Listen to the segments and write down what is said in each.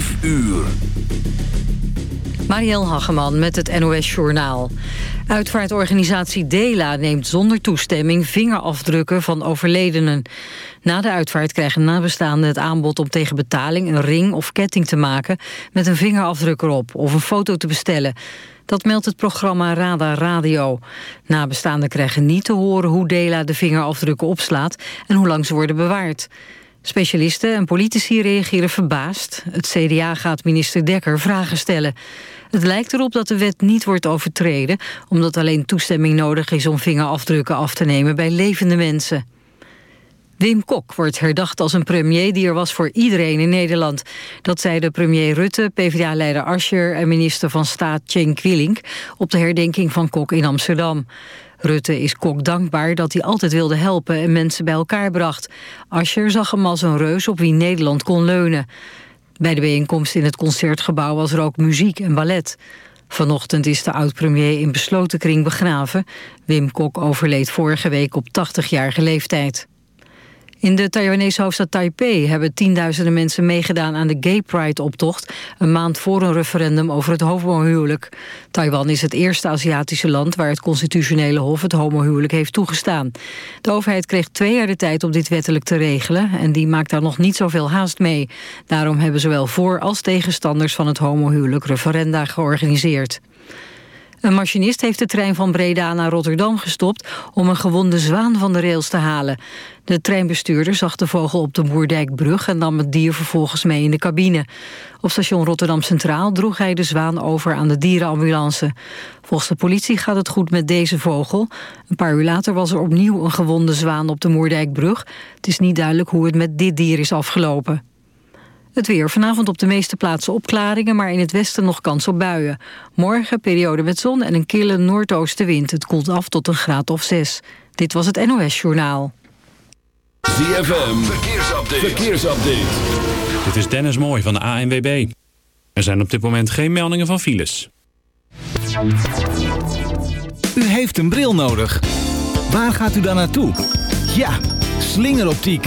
5 uur. Marielle Hageman met het NOS Journaal. Uitvaartorganisatie Dela neemt zonder toestemming vingerafdrukken van overledenen. Na de uitvaart krijgen nabestaanden het aanbod om tegen betaling een ring of ketting te maken met een vingerafdruk erop of een foto te bestellen. Dat meldt het programma Rada Radio. Nabestaanden krijgen niet te horen hoe Dela de vingerafdrukken opslaat en hoe lang ze worden bewaard. Specialisten en politici reageren verbaasd. Het CDA gaat minister Dekker vragen stellen. Het lijkt erop dat de wet niet wordt overtreden... omdat alleen toestemming nodig is om vingerafdrukken af te nemen bij levende mensen. Wim Kok wordt herdacht als een premier die er was voor iedereen in Nederland. Dat zeiden premier Rutte, PvdA-leider Ascher en minister van Staat Cenk Quilink... op de herdenking van Kok in Amsterdam. Rutte is Kok dankbaar dat hij altijd wilde helpen en mensen bij elkaar bracht. Ascher zag hem als een reus op wie Nederland kon leunen. Bij de bijeenkomst in het Concertgebouw was er ook muziek en ballet. Vanochtend is de oud-premier in besloten kring begraven. Wim Kok overleed vorige week op 80-jarige leeftijd. In de Taiwanese hoofdstad Taipei hebben tienduizenden mensen meegedaan aan de Gay Pride-optocht, een maand voor een referendum over het homohuwelijk. Taiwan is het eerste Aziatische land waar het constitutionele hof het homohuwelijk heeft toegestaan. De overheid kreeg twee jaar de tijd om dit wettelijk te regelen en die maakt daar nog niet zoveel haast mee. Daarom hebben zowel voor- als tegenstanders van het homohuwelijk referenda georganiseerd. Een machinist heeft de trein van Breda naar Rotterdam gestopt... om een gewonde zwaan van de rails te halen. De treinbestuurder zag de vogel op de Moerdijkbrug... en nam het dier vervolgens mee in de cabine. Op station Rotterdam Centraal droeg hij de zwaan over aan de dierenambulance. Volgens de politie gaat het goed met deze vogel. Een paar uur later was er opnieuw een gewonde zwaan op de Moerdijkbrug. Het is niet duidelijk hoe het met dit dier is afgelopen. Het weer. Vanavond op de meeste plaatsen opklaringen, maar in het westen nog kans op buien. Morgen periode met zon en een kille noordoostenwind. Het koelt af tot een graad of zes. Dit was het NOS Journaal. ZFM. Verkeersupdate. Verkeersupdate. Dit is Dennis Mooi van de ANWB. Er zijn op dit moment geen meldingen van files. U heeft een bril nodig. Waar gaat u dan naartoe? Ja, slingeroptiek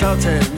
insulted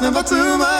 never too much.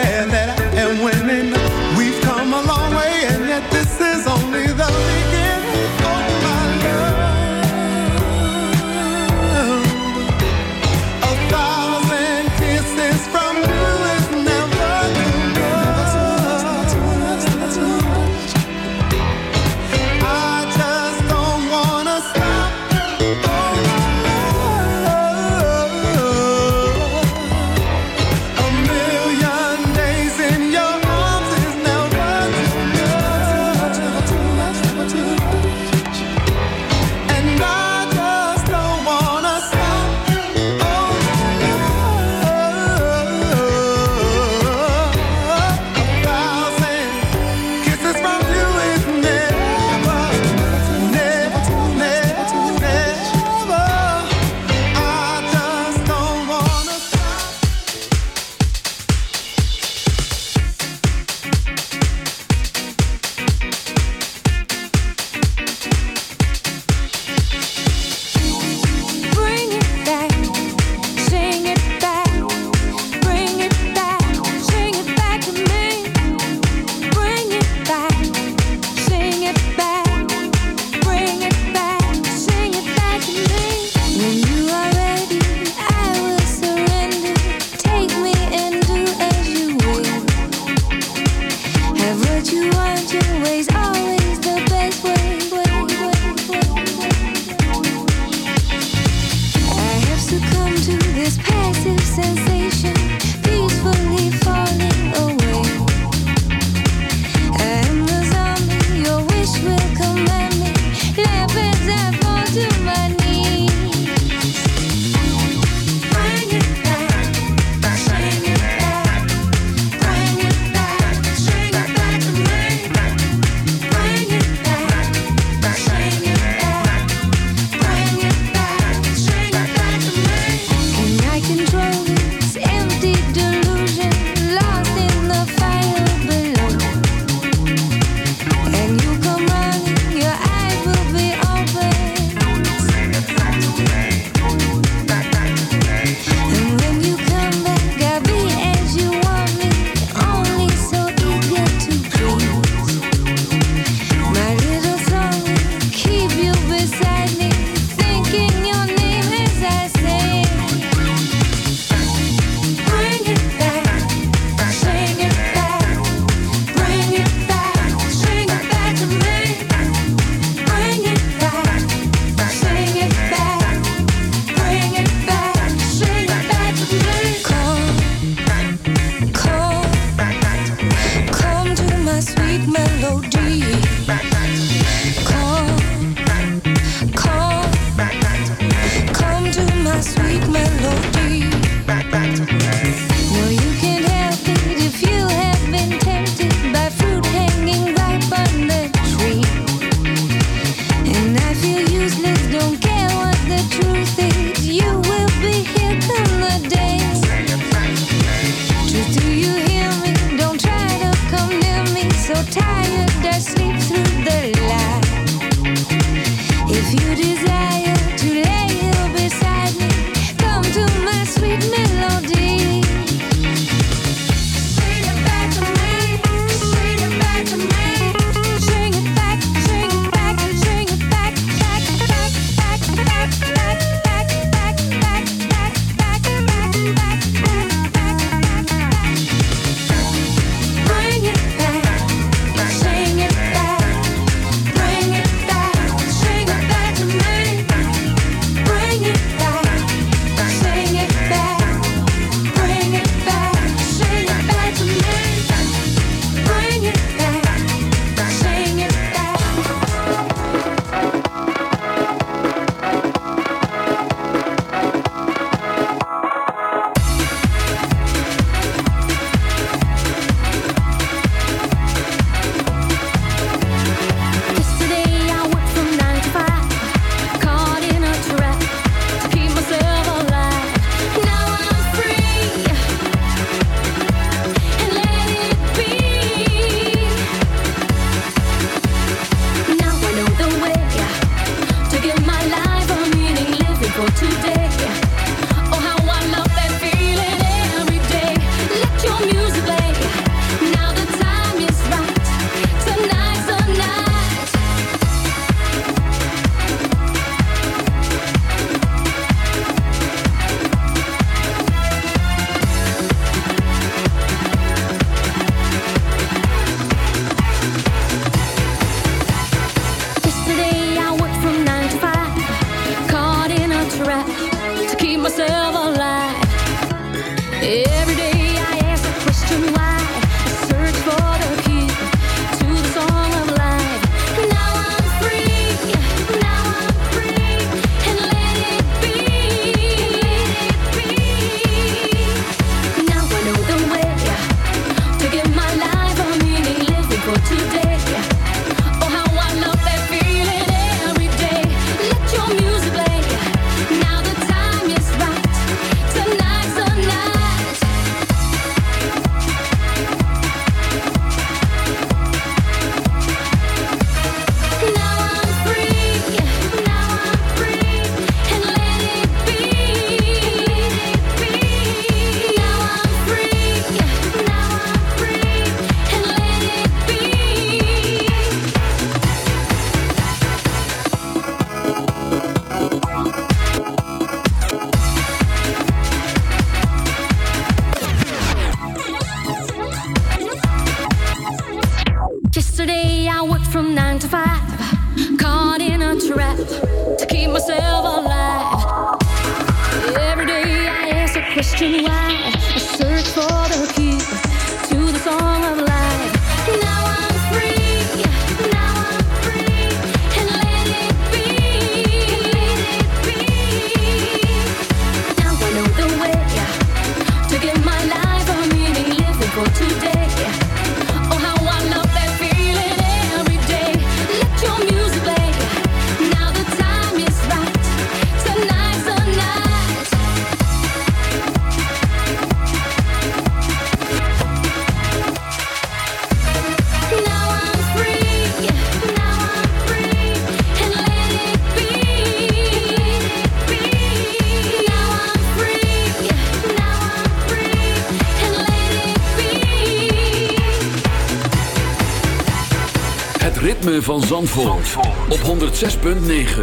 van Zandvoort, Zandvoort. op 106.9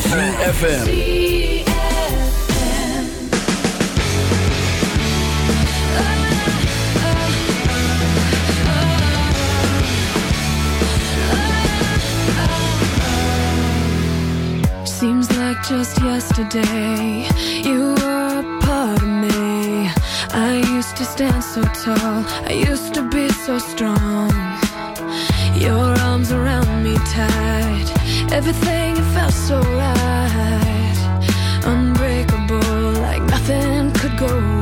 CFFM Seems like just yesterday You were a part of me. I used to stand so tall I used to be so strong. Everything felt so right. Unbreakable, like nothing could go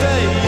stay